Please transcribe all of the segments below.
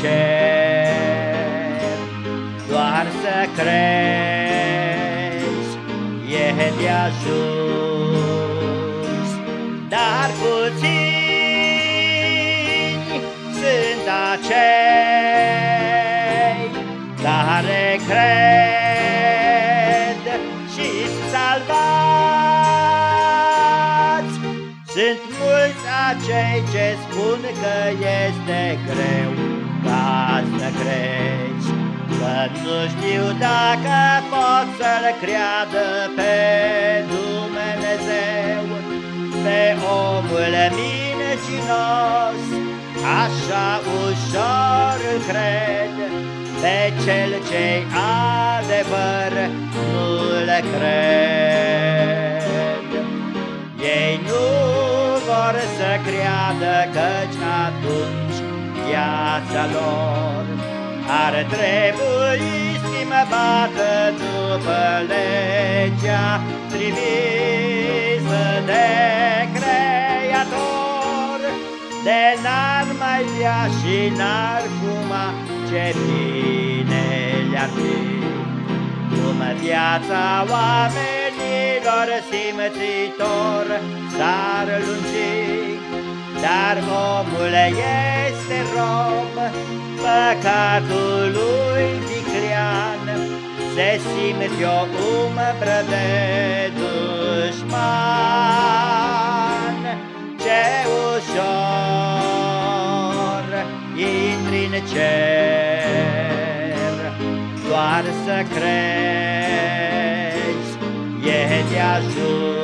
cer, doar să crezi, e de ajuns, dar puțini sunt acei care cred și salvați. Sunt mulți acei ce spun că este greu ca să crezi, Că nu știu dacă pot să-L creadă pe Dumnezeu, Pe omul mincinos, așa ușor îl cred, Pe cel ce adevăr nu-l cred. Ei nu vor să creadă căci atunci viața lor ar trebui schimbată după legea trimisă de Creator, de n-ar mai via și n-ar fuma ce bine le-ar fi. Cum viața oamenilor simțitor s-ar lungi, dar omul este rob, păcatului viclean, Se simte o umbră de dușman. Ce ușor intri în cer, Doar să crezi, e de ajuns,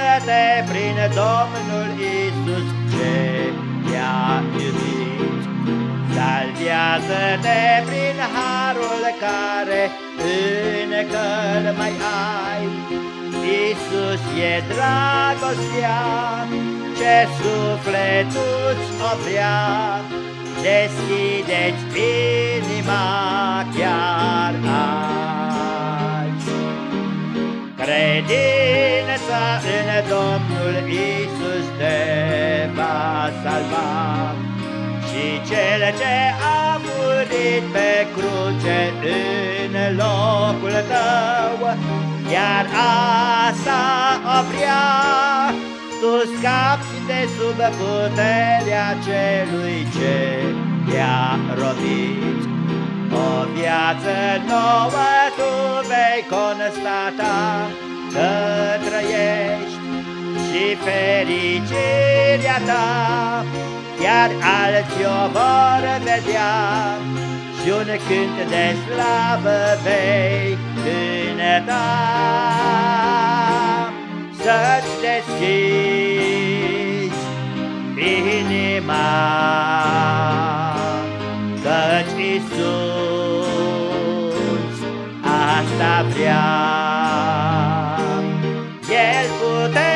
Salvează-te prin Domnul Isus ce te-a iubit. Salvează-te prin harul care încă mai ai. Isus e dragostea ce sufletul-ți o vrea. Deschideți inima chiar azi. Credința în Domnul Isus te va salva. Și cel ce a murit pe cruce în locul tău Iar asta o vrea Tu scapi de sub puterea celui ce te-a robit. O viață nouă tu vei constata că trăiești și fericirea ta, chiar alții o vor vedea și un cânt de slavă vei cânta. Să-ți deschizi inima, căci Iisus asta vrea. 我带